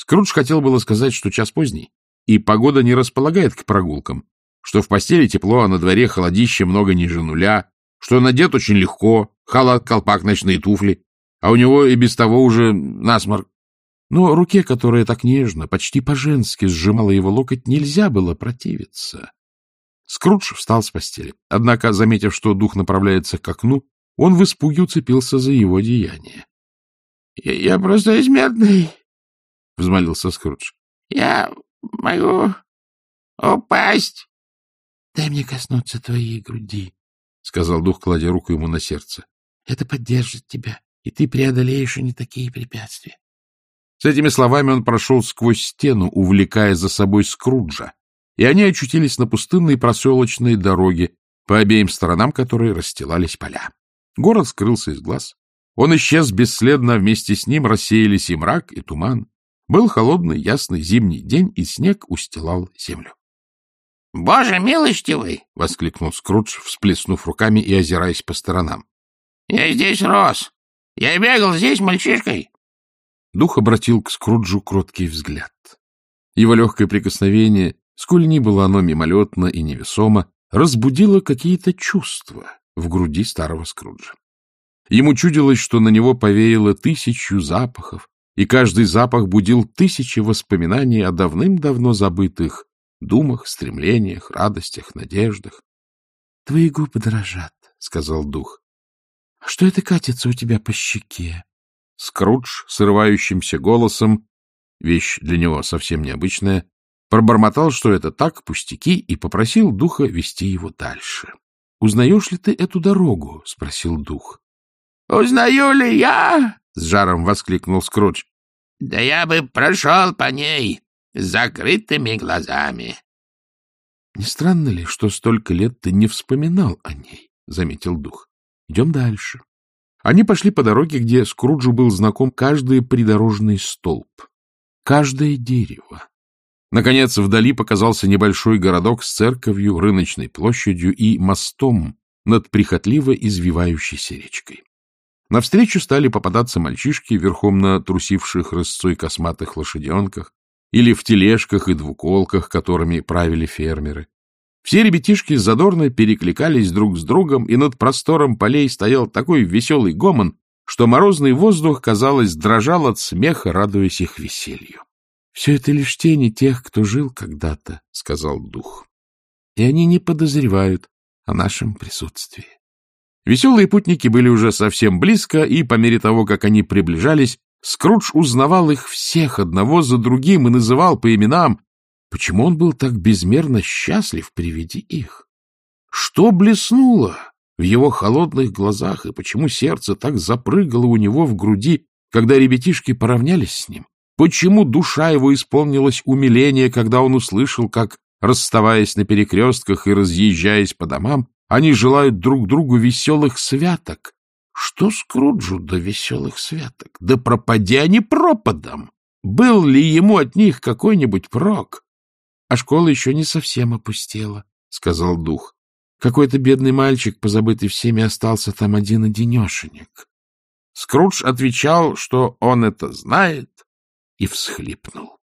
Скрудж хотел было сказать, что час поздний, и погода не располагает к прогулкам, что в постели тепло, а на дворе холодище много ниже нуля, что надет очень легко, халат, колпак, ночные туфли, а у него и без того уже насморк. Но руке, которая так нежно, почти по-женски сжимала его локоть, нельзя было противиться. Скрудж встал с постели. Однако, заметив, что дух направляется к окну, он в испуге уцепился за его деяние. — Я просто смертный, — взмолился Скрудж. — Я могу упасть. — Дай мне коснуться твоей груди, — сказал дух, кладя руку ему на сердце. — Это поддержит тебя, и ты преодолеешь и не такие препятствия. С этими словами он прошел сквозь стену, увлекая за собой Скруджа, и они очутились на пустынной проселочной дороге, по обеим сторонам которой расстилались поля. Город скрылся из глаз. Он исчез бесследно, вместе с ним рассеялись и мрак, и туман. Был холодный, ясный зимний день, и снег устилал землю. — Боже милостивый! — воскликнул Скрудж, всплеснув руками и озираясь по сторонам. — Я здесь рос. Я бегал здесь мальчишкой. Дух обратил к Скруджу кроткий взгляд. Его легкое прикосновение, сколь ни было оно мимолетно и невесомо, разбудило какие-то чувства в груди старого Скруджа. Ему чудилось, что на него повеяло тысячу запахов, и каждый запах будил тысячи воспоминаний о давным-давно забытых думах, стремлениях, радостях, надеждах. — Твои губы дрожат, — сказал дух. — А что это катится у тебя по щеке? Скрудж срывающимся голосом, вещь для него совсем необычная, пробормотал, что это так, пустяки, и попросил духа вести его дальше. — Узнаешь ли ты эту дорогу? — спросил дух. — Узнаю ли я? — с жаром воскликнул Скрудж. — Да я бы прошел по ней с закрытыми глазами. — Не странно ли, что столько лет ты не вспоминал о ней? — заметил дух. — Идем дальше. Они пошли по дороге, где Скруджу был знаком каждый придорожный столб, каждое дерево. Наконец, вдали показался небольшой городок с церковью, рыночной площадью и мостом над прихотливо извивающейся речкой. Навстречу стали попадаться мальчишки верхом на трусивших рысцой косматых лошаденках или в тележках и двуколках, которыми правили фермеры. Все ребятишки задорно перекликались друг с другом, и над простором полей стоял такой веселый гомон, что морозный воздух, казалось, дрожал от смеха, радуясь их веселью. — Все это лишь тени тех, кто жил когда-то, — сказал дух. — И они не подозревают о нашем присутствии. Веселые путники были уже совсем близко, и по мере того, как они приближались, Скрудж узнавал их всех одного за другим и называл по именам, Почему он был так безмерно счастлив при виде их? Что блеснуло в его холодных глазах, и почему сердце так запрыгало у него в груди, когда ребятишки поравнялись с ним? Почему душа его исполнилась умиление, когда он услышал, как, расставаясь на перекрестках и разъезжаясь по домам, они желают друг другу веселых святок? Что Скруджу до веселых святок? Да пропади они пропадом! Был ли ему от них какой-нибудь прок? А школа еще не совсем опустела, — сказал дух. Какой-то бедный мальчик, позабытый всеми, остался там один-одинешенек. Скрудж отвечал, что он это знает, и всхлипнул.